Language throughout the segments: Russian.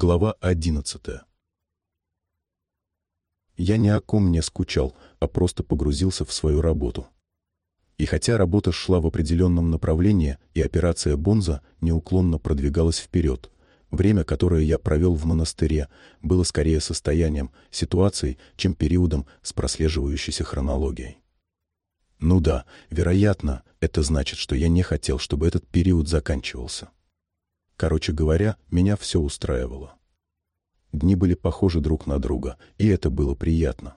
Глава одиннадцатая. Я ни о ком не скучал, а просто погрузился в свою работу. И хотя работа шла в определенном направлении, и операция Бонза неуклонно продвигалась вперед, время, которое я провел в монастыре, было скорее состоянием, ситуацией, чем периодом с прослеживающейся хронологией. Ну да, вероятно, это значит, что я не хотел, чтобы этот период заканчивался. Короче говоря, меня все устраивало. Дни были похожи друг на друга, и это было приятно.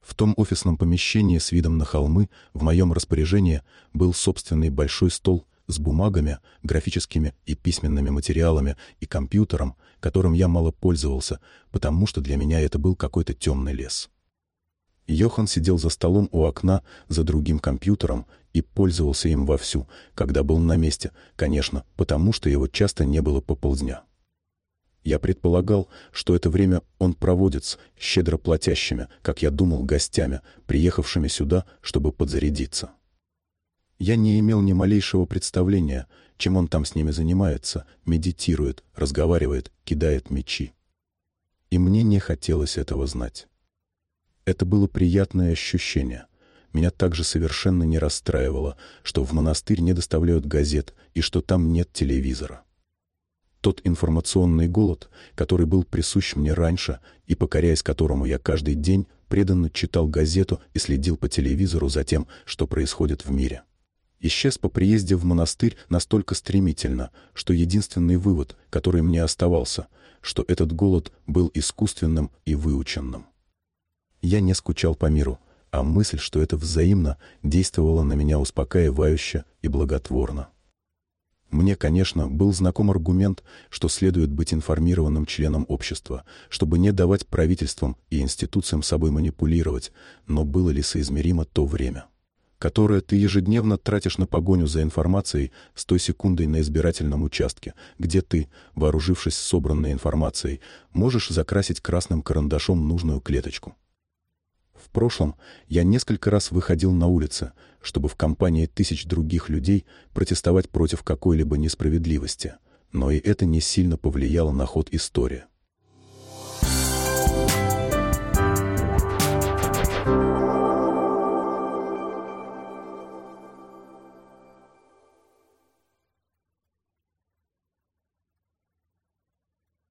В том офисном помещении с видом на холмы в моем распоряжении был собственный большой стол с бумагами, графическими и письменными материалами и компьютером, которым я мало пользовался, потому что для меня это был какой-то темный лес. Йохан сидел за столом у окна за другим компьютером и пользовался им вовсю, когда был на месте, конечно, потому что его часто не было по полдня. Я предполагал, что это время он проводит с щедро платящими, как я думал, гостями, приехавшими сюда, чтобы подзарядиться. Я не имел ни малейшего представления, чем он там с ними занимается, медитирует, разговаривает, кидает мечи. И мне не хотелось этого знать. Это было приятное ощущение. Меня также совершенно не расстраивало, что в монастырь не доставляют газет и что там нет телевизора. Тот информационный голод, который был присущ мне раньше и покоряясь которому я каждый день преданно читал газету и следил по телевизору за тем, что происходит в мире. Исчез по приезде в монастырь настолько стремительно, что единственный вывод, который мне оставался, что этот голод был искусственным и выученным. Я не скучал по миру, а мысль, что это взаимно, действовала на меня успокаивающе и благотворно. Мне, конечно, был знаком аргумент, что следует быть информированным членом общества, чтобы не давать правительствам и институциям собой манипулировать, но было ли соизмеримо то время, которое ты ежедневно тратишь на погоню за информацией с той секундой на избирательном участке, где ты, вооружившись собранной информацией, можешь закрасить красным карандашом нужную клеточку. В прошлом я несколько раз выходил на улицы, чтобы в компании тысяч других людей протестовать против какой-либо несправедливости, но и это не сильно повлияло на ход истории.